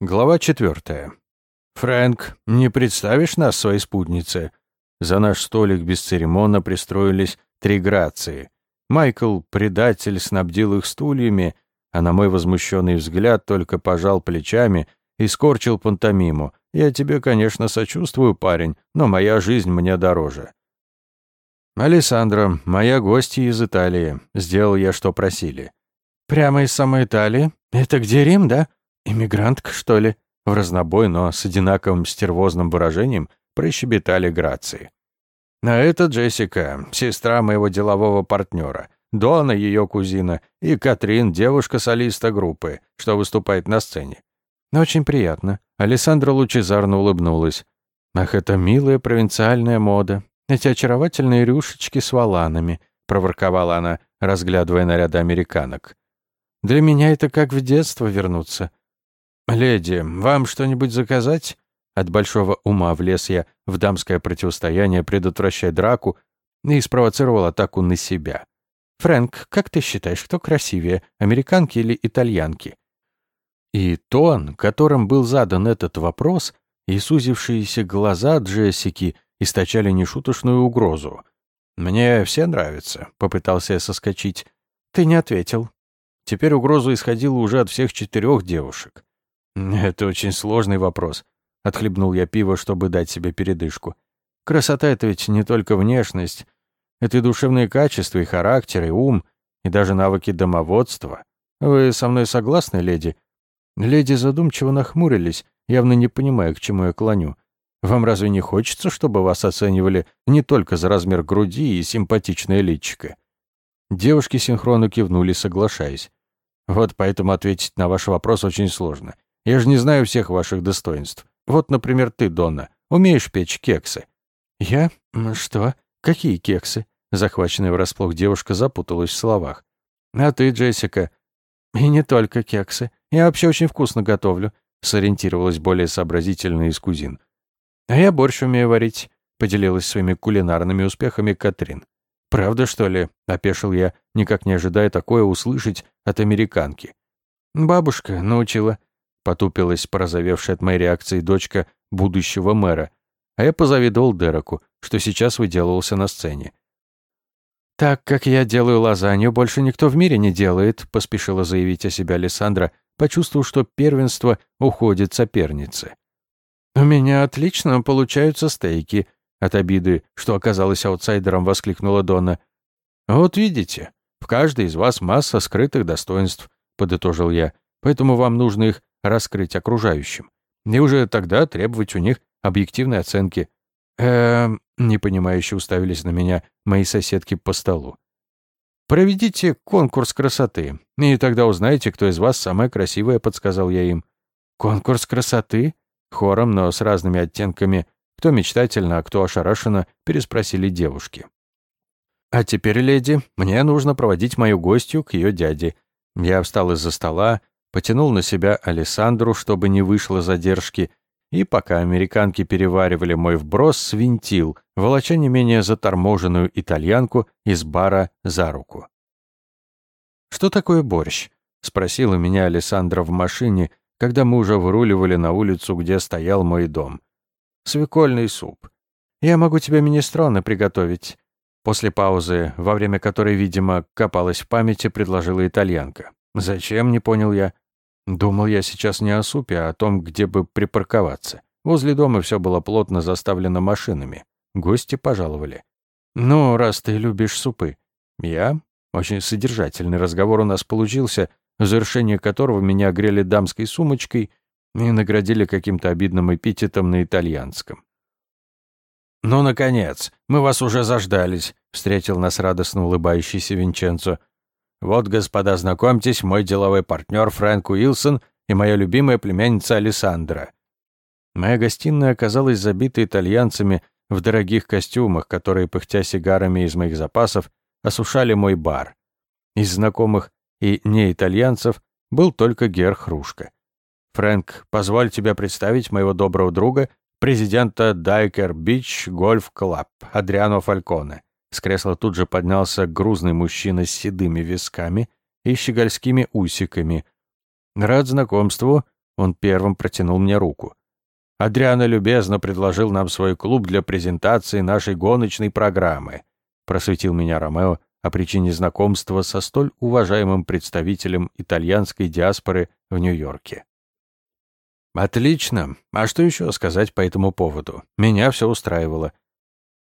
Глава четвертая. «Фрэнк, не представишь нас своей спутнице?» За наш столик бесцеремонно пристроились три грации. Майкл, предатель, снабдил их стульями, а на мой возмущенный взгляд только пожал плечами и скорчил пантомиму. «Я тебе, конечно, сочувствую, парень, но моя жизнь мне дороже». «Алессандро, моя гостья из Италии. Сделал я, что просили». «Прямо из самой Италии? Это где Рим, да?» «Иммигрантка, что ли?» В разнобой, но с одинаковым стервозным выражением прощебетали Грации. «А это Джессика, сестра моего делового партнера, Дона, ее кузина, и Катрин, девушка-солиста группы, что выступает на сцене. Очень приятно». Алессандра лучезарно улыбнулась. «Ах, это милая провинциальная мода. Эти очаровательные рюшечки с валанами», — проворковала она, разглядывая наряды американок. «Для меня это как в детство вернуться. «Леди, вам что-нибудь заказать?» От большого ума влез я в дамское противостояние, предотвращая драку, и спровоцировал атаку на себя. «Фрэнк, как ты считаешь, кто красивее, американки или итальянки?» И тон, которым был задан этот вопрос, и сузившиеся глаза Джессики источали нешуточную угрозу. «Мне все нравятся», — попытался я соскочить. «Ты не ответил». Теперь угроза исходила уже от всех четырех девушек. «Это очень сложный вопрос», — отхлебнул я пиво, чтобы дать себе передышку. «Красота — это ведь не только внешность. Это и душевные качества, и характер, и ум, и даже навыки домоводства. Вы со мной согласны, леди?» Леди задумчиво нахмурились, явно не понимая, к чему я клоню. «Вам разве не хочется, чтобы вас оценивали не только за размер груди и симпатичное личико?» Девушки синхронно кивнули, соглашаясь. «Вот поэтому ответить на ваш вопрос очень сложно. Я же не знаю всех ваших достоинств. Вот, например, ты, Донна, умеешь печь кексы». «Я? Что? Какие кексы?» Захваченная врасплох девушка запуталась в словах. «А ты, Джессика?» «И не только кексы. Я вообще очень вкусно готовлю», сориентировалась более сообразительная из кузин. «А я борщ умею варить», поделилась своими кулинарными успехами Катрин. «Правда, что ли?» — опешил я, никак не ожидая такое услышать от американки. «Бабушка научила», потупилась порозовевшая от моей реакции дочка будущего мэра, а я позавидовал Дереку, что сейчас выделывался на сцене. «Так как я делаю лазанью, больше никто в мире не делает», поспешила заявить о себе Александра, почувствовав, что первенство уходит сопернице. «У меня отлично получаются стейки», от обиды, что оказалась аутсайдером, воскликнула Донна. «Вот видите, в каждой из вас масса скрытых достоинств», подытожил я, «поэтому вам нужно их раскрыть окружающим. И уже тогда требовать у них объективной оценки. Эм, непонимающе уставились на меня мои соседки по столу. «Проведите конкурс красоты, и тогда узнаете, кто из вас самая красивая», — подсказал я им. «Конкурс красоты?» Хором, но с разными оттенками, кто мечтательно, а кто ошарашенно, переспросили девушки. «А теперь, леди, мне нужно проводить мою гостью к ее дяде». Я встал из-за стола, потянул на себя Алессандру, чтобы не вышло задержки, и пока американки переваривали мой вброс, свинтил, волоча не менее заторможенную итальянку из бара за руку. «Что такое борщ?» — спросила меня Алессандра в машине, когда мы уже выруливали на улицу, где стоял мой дом. «Свекольный суп. Я могу тебе министроны приготовить». После паузы, во время которой, видимо, копалась в памяти, предложила итальянка. «Зачем?» — не понял я. Думал я сейчас не о супе, а о том, где бы припарковаться. Возле дома все было плотно заставлено машинами. Гости пожаловали. «Ну, раз ты любишь супы». «Я?» Очень содержательный разговор у нас получился, в завершение которого меня огрели дамской сумочкой и наградили каким-то обидным эпитетом на итальянском. «Ну, наконец, мы вас уже заждались», — встретил нас радостно улыбающийся Винченцо. Вот, господа, знакомьтесь, мой деловой партнер Фрэнк Уилсон и моя любимая племянница Александра. Моя гостиная оказалась забита итальянцами в дорогих костюмах, которые, пыхтя сигарами из моих запасов, осушали мой бар. Из знакомых и не итальянцев был только герр Хрушка. «Фрэнк, позволь тебя представить моего доброго друга, президента Dyker Beach Golf Club, Адриано Фальконе. С кресла тут же поднялся грузный мужчина с седыми висками и щегольскими усиками. «Рад знакомству. Он первым протянул мне руку. «Адриано любезно предложил нам свой клуб для презентации нашей гоночной программы», просветил меня Ромео о причине знакомства со столь уважаемым представителем итальянской диаспоры в Нью-Йорке. «Отлично. А что еще сказать по этому поводу? Меня все устраивало.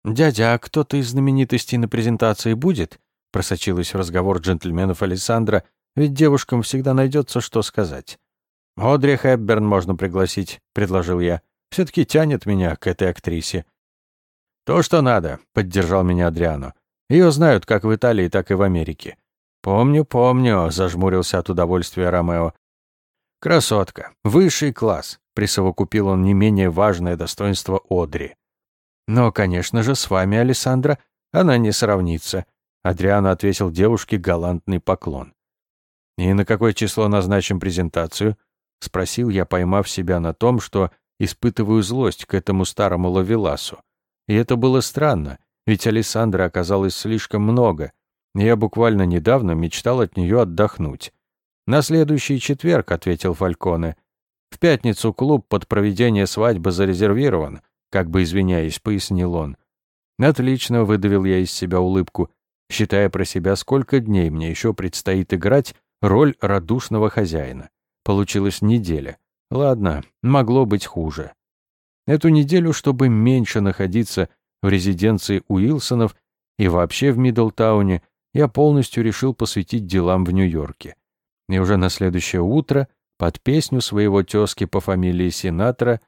«Дядя, а кто-то из знаменитостей на презентации будет?» просочилась в разговор джентльменов Александра, ведь девушкам всегда найдется, что сказать. «Одри Хепберн можно пригласить», — предложил я. «Все-таки тянет меня к этой актрисе». «То, что надо», — поддержал меня Адриано. «Ее знают как в Италии, так и в Америке». «Помню, помню», — зажмурился от удовольствия Ромео. «Красотка. Высший класс», — присовокупил он не менее важное достоинство Одри. «Но, конечно же, с вами, Александра, она не сравнится», — Адриано ответил девушке галантный поклон. «И на какое число назначим презентацию?» — спросил я, поймав себя на том, что испытываю злость к этому старому лавеласу. И это было странно, ведь Александра оказалось слишком много. Я буквально недавно мечтал от нее отдохнуть. «На следующий четверг», — ответил Фальконе. «В пятницу клуб под проведение свадьбы зарезервирован», как бы извиняясь, пояснил он. «Отлично», — выдавил я из себя улыбку, считая про себя, сколько дней мне еще предстоит играть роль радушного хозяина. Получилась неделя. Ладно, могло быть хуже. Эту неделю, чтобы меньше находиться в резиденции Уилсонов и вообще в Миддлтауне, я полностью решил посвятить делам в Нью-Йорке. И уже на следующее утро под песню своего тезки по фамилии Сенатора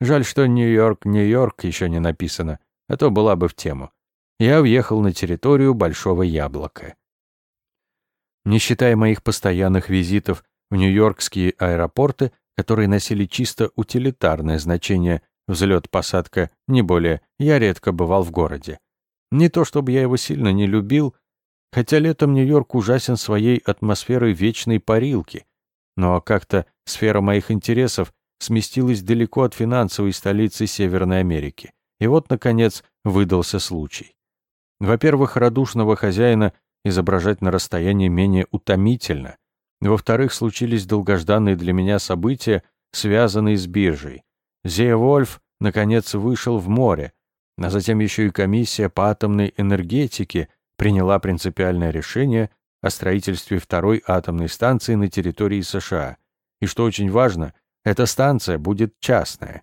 Жаль, что Нью-Йорк, Нью-Йорк еще не написано, а то была бы в тему. Я въехал на территорию Большого Яблока. Не считая моих постоянных визитов в нью-йоркские аэропорты, которые носили чисто утилитарное значение взлет-посадка, не более, я редко бывал в городе. Не то чтобы я его сильно не любил, хотя летом Нью-Йорк ужасен своей атмосферой вечной парилки, но как-то сфера моих интересов сместилась далеко от финансовой столицы Северной Америки. И вот, наконец, выдался случай. Во-первых, радушного хозяина изображать на расстоянии менее утомительно. Во-вторых, случились долгожданные для меня события, связанные с биржей. Зея Вольф, наконец, вышел в море, а затем еще и комиссия по атомной энергетике приняла принципиальное решение о строительстве второй атомной станции на территории США. И что очень важно, эта станция будет частная.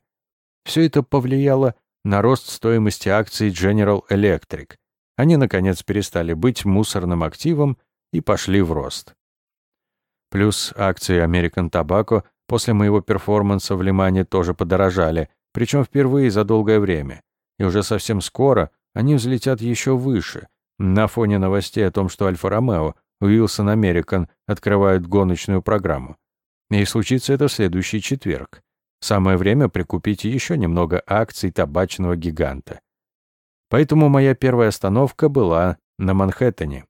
Все это повлияло на рост стоимости акций General Electric. Они, наконец, перестали быть мусорным активом и пошли в рост. Плюс акции American Tobacco после моего перформанса в Лимане тоже подорожали, причем впервые за долгое время. И уже совсем скоро они взлетят еще выше, на фоне новостей о том, что Альфа-Ромео, Уилсон Американ открывают гоночную программу. И случится это в следующий четверг. Самое время прикупить еще немного акций табачного гиганта. Поэтому моя первая остановка была на Манхэттене.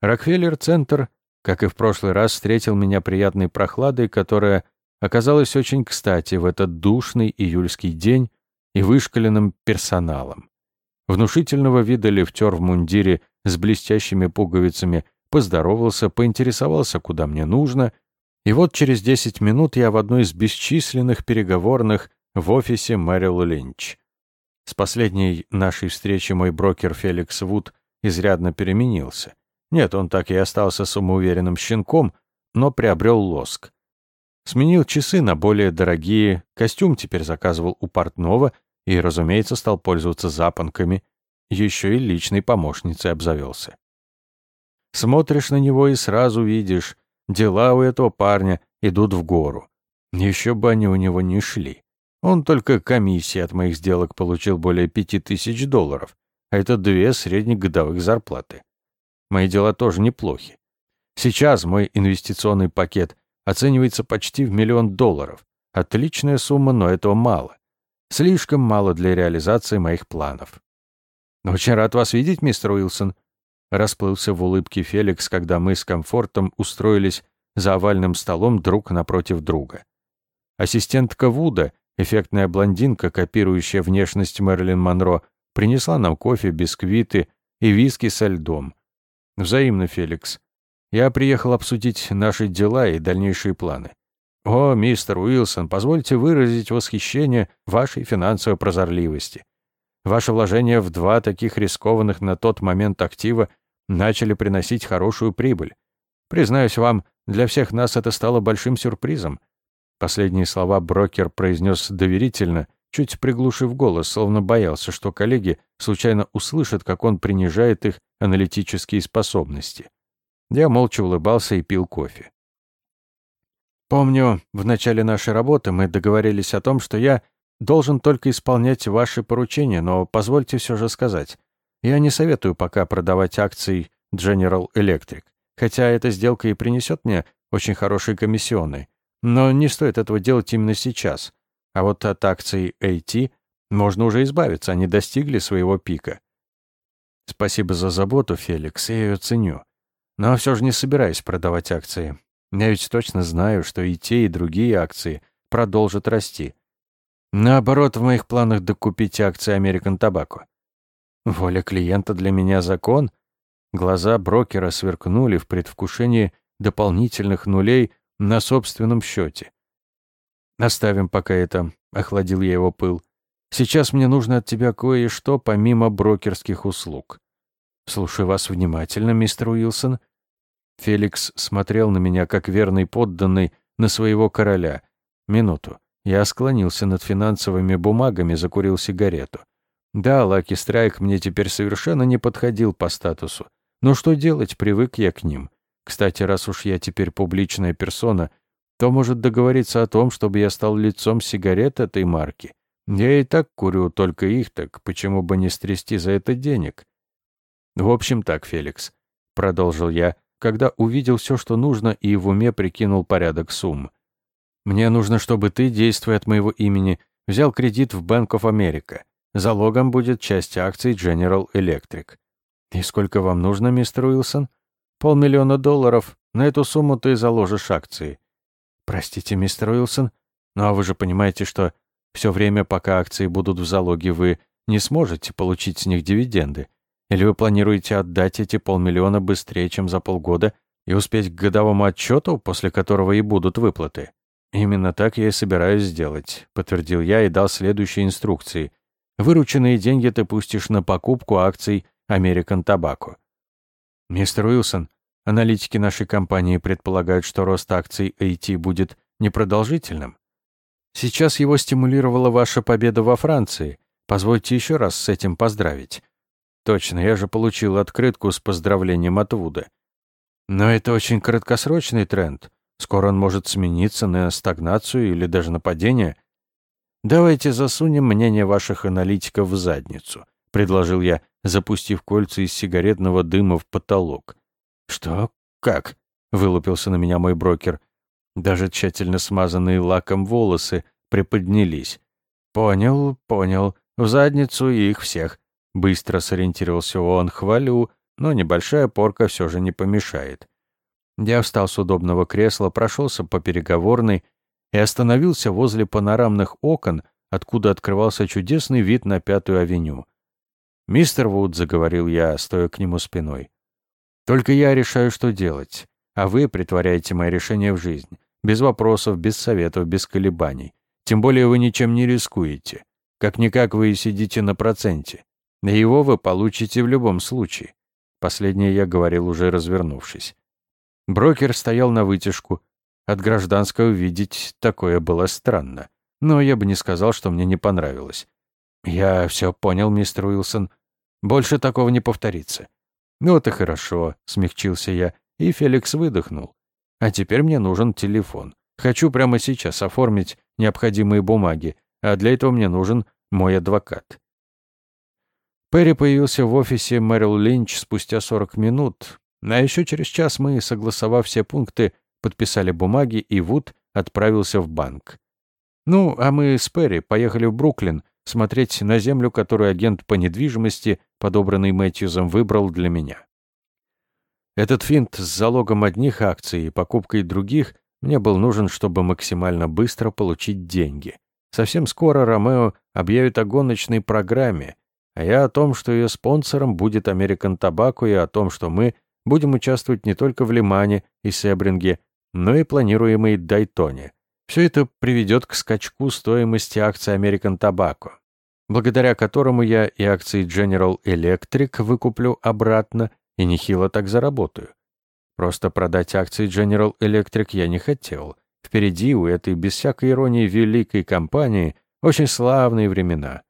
Рокфеллер-центр, как и в прошлый раз, встретил меня приятной прохладой, которая оказалась очень кстати в этот душный июльский день и вышкаленным персоналом. Внушительного вида лифтер в мундире с блестящими пуговицами поздоровался, поинтересовался, куда мне нужно, и вот через 10 минут я в одной из бесчисленных переговорных в офисе Мэрил Линч. С последней нашей встречи мой брокер Феликс Вуд изрядно переменился. Нет, он так и остался самоуверенным щенком, но приобрел лоск. Сменил часы на более дорогие, костюм теперь заказывал у портного и, разумеется, стал пользоваться запонками, еще и личной помощницей обзавелся. Смотришь на него и сразу видишь, Дела у этого парня идут в гору. Еще бы они у него не шли. Он только комиссии от моих сделок получил более пяти тысяч долларов, а это две среднегодовых зарплаты. Мои дела тоже неплохи. Сейчас мой инвестиционный пакет оценивается почти в миллион долларов. Отличная сумма, но этого мало. Слишком мало для реализации моих планов. «Очень рад вас видеть, мистер Уилсон», Расплылся в улыбке Феликс, когда мы с комфортом устроились за овальным столом друг напротив друга. Ассистентка Вуда, эффектная блондинка, копирующая внешность Мэрилин Монро, принесла нам кофе, бисквиты и виски со льдом. Взаимно, Феликс. Я приехал обсудить наши дела и дальнейшие планы. «О, мистер Уилсон, позвольте выразить восхищение вашей финансовой прозорливости. Ваши вложения в два таких рискованных на тот момент актива начали приносить хорошую прибыль. Признаюсь вам, для всех нас это стало большим сюрпризом. Последние слова брокер произнес доверительно, чуть приглушив голос, словно боялся, что коллеги случайно услышат, как он принижает их аналитические способности. Я молча улыбался и пил кофе. Помню, в начале нашей работы мы договорились о том, что я должен только исполнять ваши поручения, но позвольте все же сказать. Я не советую пока продавать акции General Electric, хотя эта сделка и принесет мне очень хорошие комиссионные. Но не стоит этого делать именно сейчас. А вот от акций AT можно уже избавиться, они достигли своего пика. Спасибо за заботу, Феликс, я ее ценю. Но все же не собираюсь продавать акции. Я ведь точно знаю, что и те, и другие акции продолжат расти. Наоборот, в моих планах докупить акции American Tobacco. Воля клиента для меня закон. Глаза брокера сверкнули в предвкушении дополнительных нулей на собственном счете. Оставим пока это, охладил я его пыл. Сейчас мне нужно от тебя кое-что помимо брокерских услуг. Слушаю вас внимательно, мистер Уилсон. Феликс смотрел на меня, как верный подданный, на своего короля. Минуту. Я склонился над финансовыми бумагами, закурил сигарету. Да, Лаки Страйк мне теперь совершенно не подходил по статусу. Но что делать, привык я к ним. Кстати, раз уж я теперь публичная персона, то может договориться о том, чтобы я стал лицом сигарет этой марки. Я и так курю только их, так почему бы не стрясти за это денег? В общем так, Феликс, продолжил я, когда увидел все, что нужно, и в уме прикинул порядок сумм. Мне нужно, чтобы ты, действуя от моего имени, взял кредит в Bank of America. Залогом будет часть акций General Electric. И сколько вам нужно, мистер Уилсон? Полмиллиона долларов. На эту сумму ты заложишь акции. Простите, мистер Уилсон, но вы же понимаете, что все время, пока акции будут в залоге, вы не сможете получить с них дивиденды. Или вы планируете отдать эти полмиллиона быстрее, чем за полгода, и успеть к годовому отчету, после которого и будут выплаты? «Именно так я и собираюсь сделать», — подтвердил я и дал следующие инструкции. «Вырученные деньги ты пустишь на покупку акций American Tobacco». «Мистер Уилсон, аналитики нашей компании предполагают, что рост акций AT будет непродолжительным. Сейчас его стимулировала ваша победа во Франции. Позвольте еще раз с этим поздравить». «Точно, я же получил открытку с поздравлением от Вуда». «Но это очень краткосрочный тренд». Скоро он может смениться на стагнацию или даже на падение. Давайте засунем мнение ваших аналитиков в задницу, предложил я, запустив кольца из сигаретного дыма в потолок. Что? Как? вылупился на меня мой брокер. Даже тщательно смазанные лаком волосы приподнялись. Понял, понял. В задницу их всех. Быстро сориентировался он, хвалю, но небольшая порка все же не помешает. Я встал с удобного кресла, прошелся по переговорной и остановился возле панорамных окон, откуда открывался чудесный вид на Пятую авеню. «Мистер Вуд», — заговорил я, стоя к нему спиной, — «только я решаю, что делать, а вы притворяете мои решения в жизнь, без вопросов, без советов, без колебаний. Тем более вы ничем не рискуете. Как-никак вы сидите на проценте. И его вы получите в любом случае». Последнее я говорил, уже развернувшись. Брокер стоял на вытяжку. От гражданского видеть такое было странно. Но я бы не сказал, что мне не понравилось. «Я все понял, мистер Уилсон. Больше такого не повторится». «Ну, это хорошо», — смягчился я, и Феликс выдохнул. «А теперь мне нужен телефон. Хочу прямо сейчас оформить необходимые бумаги, а для этого мне нужен мой адвокат». Перри появился в офисе Мэрил Линч спустя 40 минут, а еще через час мы, согласовав все пункты, подписали бумаги, и Вуд отправился в банк. Ну, а мы с Перри поехали в Бруклин смотреть на землю, которую агент по недвижимости, подобранный Мэтьюзом, выбрал для меня. Этот финт с залогом одних акций и покупкой других мне был нужен, чтобы максимально быстро получить деньги. Совсем скоро Ромео объявит о гоночной программе, а я о том, что ее спонсором будет American Tobacco, и о том, что мы Будем участвовать не только в Лимане и Себринге, но и планируемой Дайтоне. Все это приведет к скачку стоимости акций American Tobacco, благодаря которому я и акции General Electric выкуплю обратно и нехило так заработаю. Просто продать акции General Electric я не хотел. Впереди у этой, без всякой иронии, великой компании очень славные времена.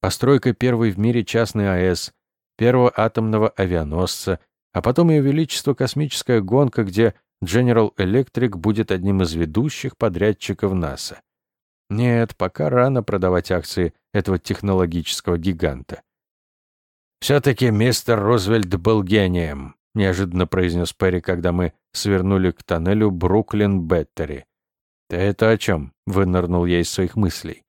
Постройка первой в мире частной АЭС, первого атомного авианосца, а потом Ее Величество космическая гонка, где General Electric будет одним из ведущих подрядчиков НАСА. Нет, пока рано продавать акции этого технологического гиганта. «Все-таки мистер Рузвельт был гением», — неожиданно произнес Перри, когда мы свернули к тоннелю Бруклин-Беттери. «Ты это о чем?» — вынырнул я из своих мыслей.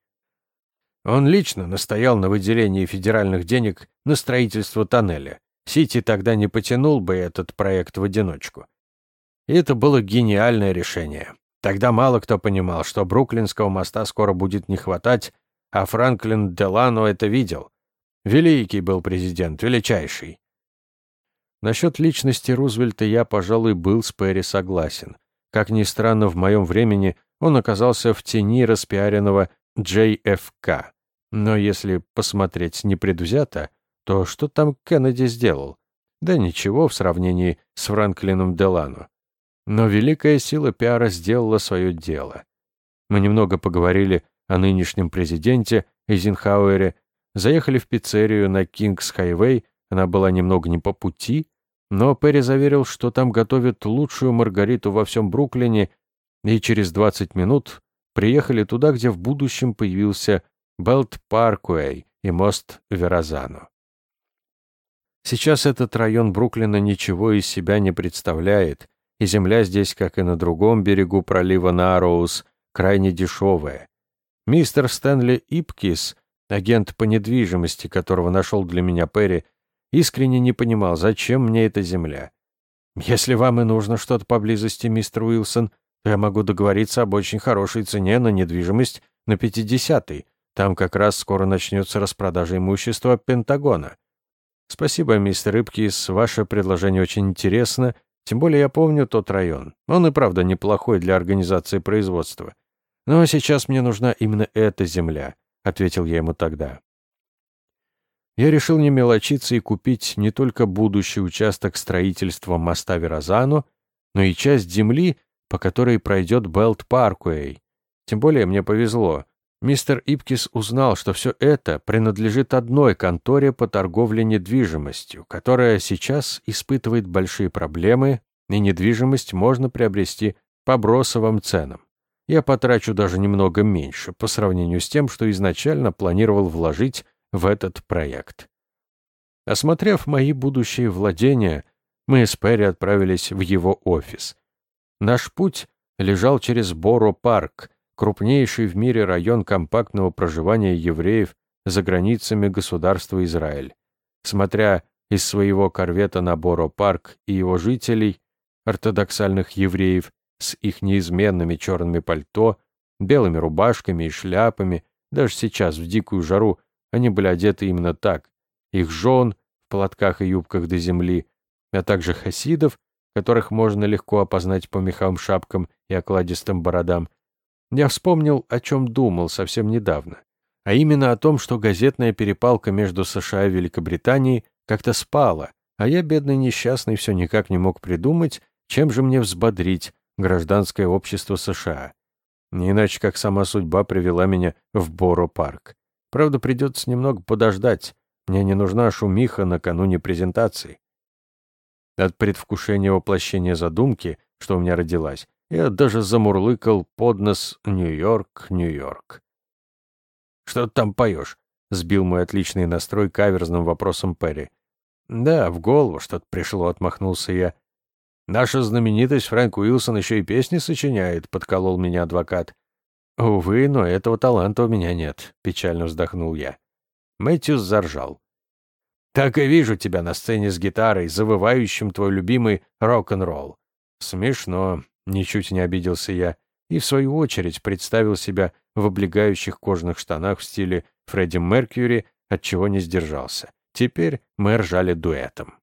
Он лично настоял на выделении федеральных денег на строительство тоннеля. Сити тогда не потянул бы этот проект в одиночку. И это было гениальное решение. Тогда мало кто понимал, что Бруклинского моста скоро будет не хватать, а Франклин Делано это видел. Великий был президент, величайший. Насчет личности Рузвельта я, пожалуй, был с Перри согласен. Как ни странно, в моем времени он оказался в тени распиаренного JFK. Но если посмотреть непредвзято, то что там Кеннеди сделал? Да ничего в сравнении с Франклином Делано. Но великая сила пиара сделала свое дело. Мы немного поговорили о нынешнем президенте Эйзенхауэре, заехали в пиццерию на Кингс-Хайвей, она была немного не по пути, но Перри заверил, что там готовят лучшую маргариту во всем Бруклине, и через 20 минут приехали туда, где в будущем появился Белт Паркуэй и мост Верозану. Сейчас этот район Бруклина ничего из себя не представляет, и земля здесь, как и на другом берегу пролива Нароуз, крайне дешевая. Мистер Стэнли Ипкис, агент по недвижимости, которого нашел для меня Перри, искренне не понимал, зачем мне эта земля. Если вам и нужно что-то поблизости, мистер Уилсон, то я могу договориться об очень хорошей цене на недвижимость на 50-й. Там как раз скоро начнется распродажа имущества Пентагона. Спасибо, мистер Ипкис, ваше предложение очень интересно тем более я помню тот район. Он и правда неплохой для организации производства. Но сейчас мне нужна именно эта земля, ответил я ему тогда. Я решил не мелочиться и купить не только будущий участок строительства моста Верозану, но и часть земли, по которой пройдет Белт Паркуэй. Тем более мне повезло. Мистер Ипкис узнал, что все это принадлежит одной конторе по торговле недвижимостью, которая сейчас испытывает большие проблемы, и недвижимость можно приобрести по бросовым ценам. Я потрачу даже немного меньше по сравнению с тем, что изначально планировал вложить в этот проект. Осмотрев мои будущие владения, мы с Перри отправились в его офис. Наш путь лежал через Боро-парк, крупнейший в мире район компактного проживания евреев за границами государства Израиль. Смотря из своего корвета на Боро-парк и его жителей, ортодоксальных евреев, с их неизменными черными пальто, белыми рубашками и шляпами, даже сейчас, в дикую жару, они были одеты именно так. Их жен в платках и юбках до земли, а также хасидов, которых можно легко опознать по меховым шапкам и окладистым бородам, я вспомнил, о чем думал совсем недавно, а именно о том, что газетная перепалка между США и Великобританией как-то спала, а я, бедный несчастный, все никак не мог придумать, чем же мне взбодрить гражданское общество США. Не иначе, как сама судьба привела меня в Боро-парк. Правда, придется немного подождать. Мне не нужна шумиха накануне презентации. От предвкушения воплощения задумки, что у меня родилась, я даже замурлыкал под нос «Нью-Йорк, Нью-Йорк». «Что ты там поешь?» — сбил мой отличный настрой каверзным вопросом Перри. «Да, в голову что-то пришло», — отмахнулся я. «Наша знаменитость Фрэнк Уилсон еще и песни сочиняет», — подколол меня адвокат. «Увы, но этого таланта у меня нет», — печально вздохнул я. Мэтьюс заржал. «Так и вижу тебя на сцене с гитарой, завывающим твой любимый рок-н-ролл. Смешно. Ничуть не обиделся я и, в свою очередь, представил себя в облегающих кожаных штанах в стиле Фредди Меркьюри, от чего не сдержался. Теперь мы ржали дуэтом.